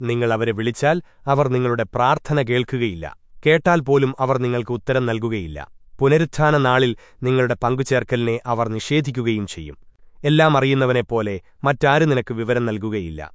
നിങ്ങൾ അവരെ വിളിച്ചാൽ അവർ നിങ്ങളുടെ പ്രാർത്ഥന കേൾക്കുകയില്ല. കേട്ടാൽ പോലും അവർ നിങ്ങൾക്ക് ഉത്തരം നൽകുകയില്ല. പുനരുത്ഥാന നാളിൽ നിങ്ങളുടെ പങ്കുചേർക്കലിനെ അവർ നിഷേധിക്കുകയും ചെയ്യും. എല്ലാം അറിയുന്നവനെപ്പോലെ മറ്റാരും നിനക്ക് വിവരം നൽകുകയില്ല.